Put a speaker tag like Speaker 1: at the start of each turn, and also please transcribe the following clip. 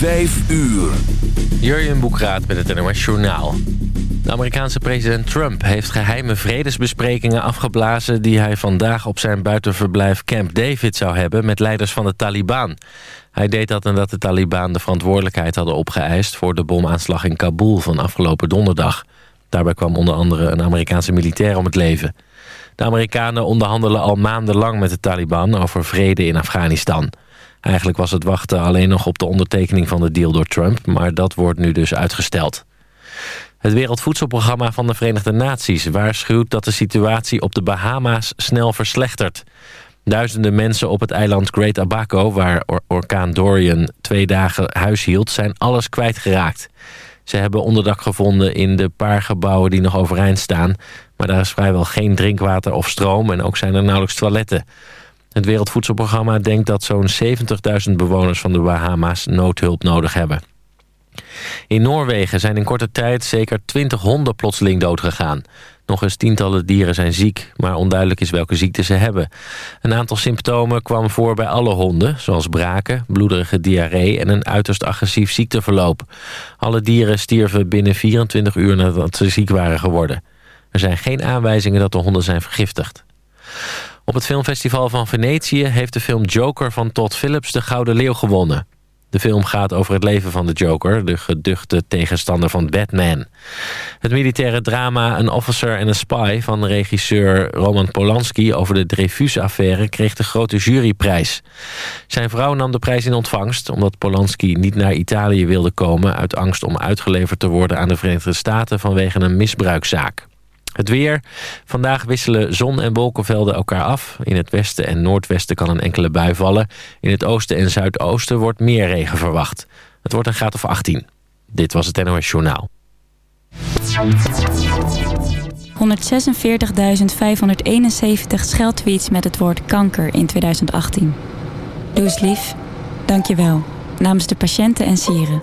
Speaker 1: Vijf uur.
Speaker 2: Jurjen Boekraat met het NOS Journaal. De Amerikaanse president Trump heeft geheime vredesbesprekingen afgeblazen... die hij vandaag op zijn buitenverblijf Camp David zou hebben... met leiders van de Taliban. Hij deed dat nadat de Taliban de verantwoordelijkheid hadden opgeëist... voor de bomaanslag in Kabul van afgelopen donderdag. Daarbij kwam onder andere een Amerikaanse militair om het leven. De Amerikanen onderhandelen al maandenlang met de Taliban... over vrede in Afghanistan... Eigenlijk was het wachten alleen nog op de ondertekening van de deal door Trump... maar dat wordt nu dus uitgesteld. Het Wereldvoedselprogramma van de Verenigde Naties waarschuwt dat de situatie op de Bahama's snel verslechtert. Duizenden mensen op het eiland Great Abaco, waar orkaan Dorian twee dagen huis hield, zijn alles kwijtgeraakt. Ze hebben onderdak gevonden in de paar gebouwen die nog overeind staan, maar daar is vrijwel geen drinkwater of stroom en ook zijn er nauwelijks toiletten. Het Wereldvoedselprogramma denkt dat zo'n 70.000 bewoners van de Bahama's noodhulp nodig hebben. In Noorwegen zijn in korte tijd zeker 20 honden plotseling doodgegaan. Nog eens tientallen dieren zijn ziek, maar onduidelijk is welke ziekte ze hebben. Een aantal symptomen kwam voor bij alle honden, zoals braken, bloederige diarree en een uiterst agressief ziekteverloop. Alle dieren stierven binnen 24 uur nadat ze ziek waren geworden. Er zijn geen aanwijzingen dat de honden zijn vergiftigd. Op het filmfestival van Venetië heeft de film Joker van Todd Phillips de Gouden Leeuw gewonnen. De film gaat over het leven van de Joker, de geduchte tegenstander van Batman. Het militaire drama Een Officer en een Spy van regisseur Roman Polanski over de Dreyfus-affaire kreeg de grote juryprijs. Zijn vrouw nam de prijs in ontvangst omdat Polanski niet naar Italië wilde komen uit angst om uitgeleverd te worden aan de Verenigde Staten vanwege een misbruikzaak. Het weer. Vandaag wisselen zon en wolkenvelden elkaar af. In het westen en noordwesten kan een enkele bui vallen. In het oosten en zuidoosten wordt meer regen verwacht. Het wordt een graad of 18. Dit was het NOS Journaal.
Speaker 3: 146.571 scheldtweets met het woord kanker in 2018. Doe eens lief. Dank je wel. Namens de patiënten en sieren.